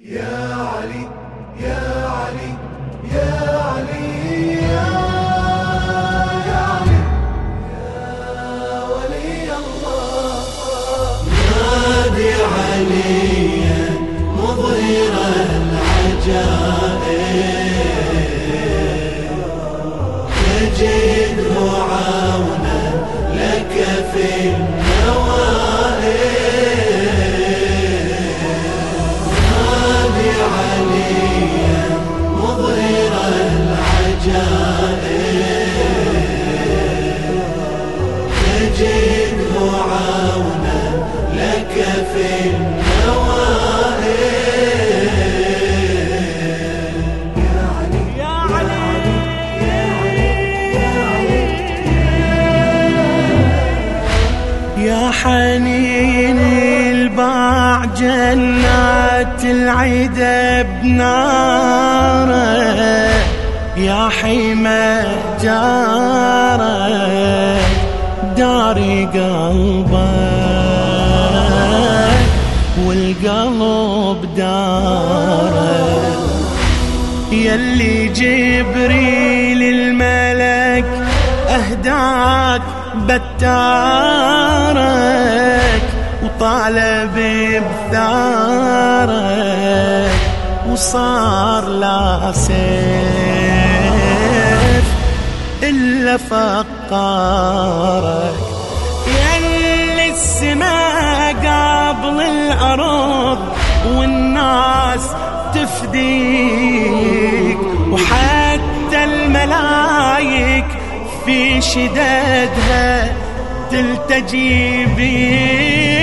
يا علي يا علي يا علي. العيدة بناره يا حيمة جارة داري قلبك والقلب داره. يلي جبريل الملك أهداك بتارك وطالب بثارك. وصار لا سيف إلا فقارك. يلي السماء قبل الأرض والناس تفديك وحتى الملايك في شدادها تلتجي بيك.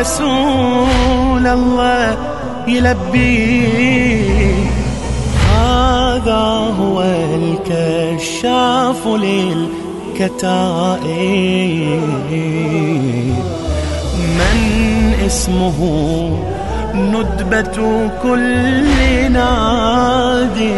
رسول الله يلبيك هذا هو الكشاف للكشاف الكتائب من اسمه ندبة كل نادي.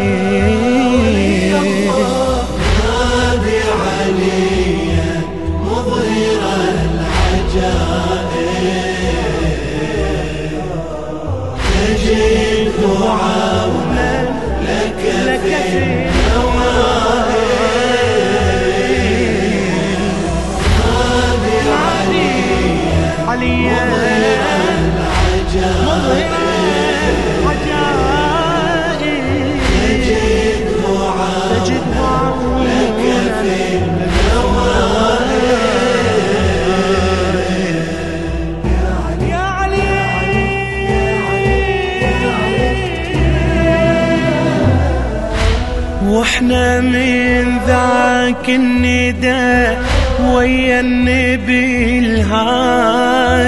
ذاك النداء ويا النبي الهادي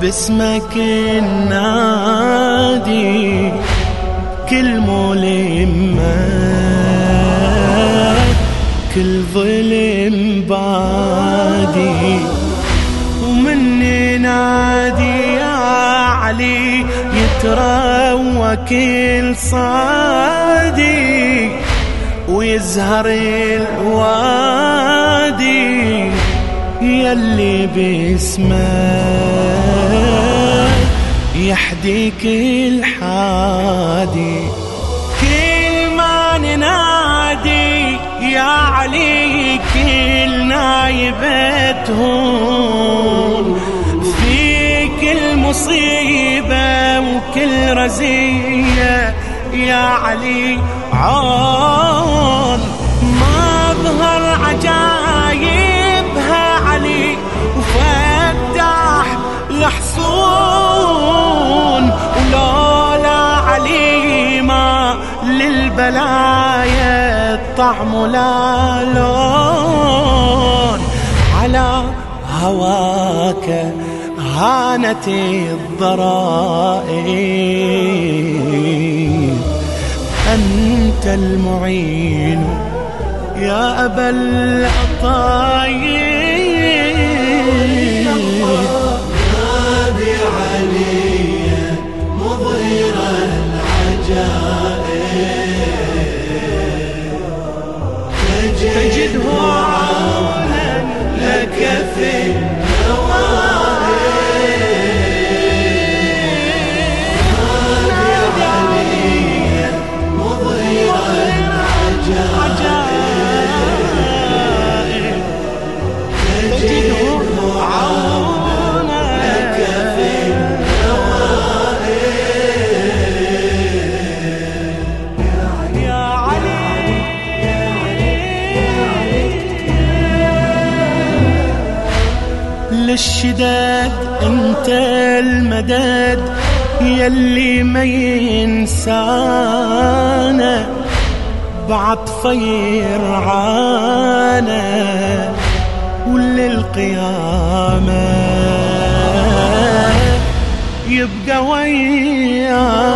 باسمك النادي كل ملمة كل ظلم بادي. ومن نادي يا علي يتروى كل صادي. ويزهر الوادي يلي باسمك يحديك الحادي. كل ما ننادي يا علي كلنا يبتهون فيك المصيبة وكل رزية يا علي. عون الطعم لا لون على هواك هانت الضرائب. أنت المعين يا أبا العطايب للشداد أنت المدد يلي ما ينسانا. بعد فير عانا وللقيامة يبقى ويانا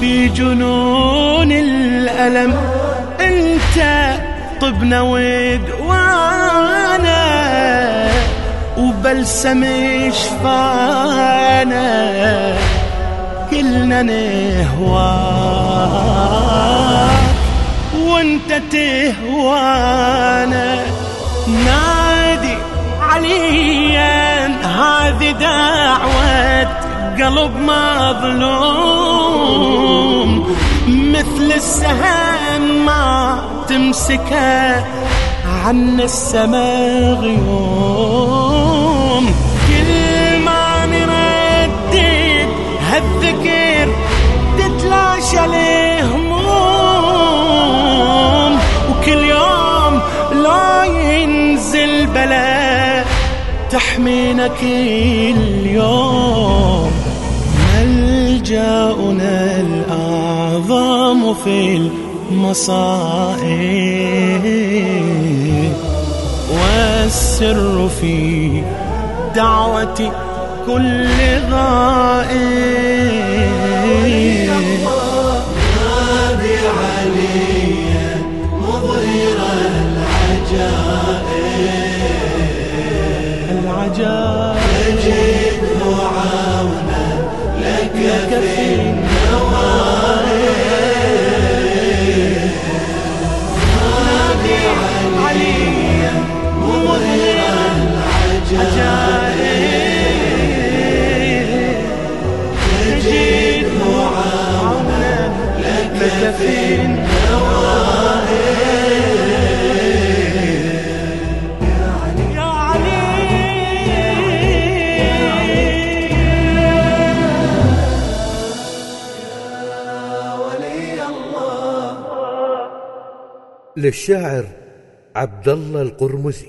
في جنون الألم. أنت طبنا ودوانا وبلسم شفانا كلنا نهواك وانت تهوانا. نادي عليا هذه دعوة قلب مظلوم. مثل السهم ما تمسكه عن السما غيوم. تحمينا كل يوم ملجأنا الأعظم في المصائب والسر في دعوة كل غائب. للشاعر عبد الله القرمزي.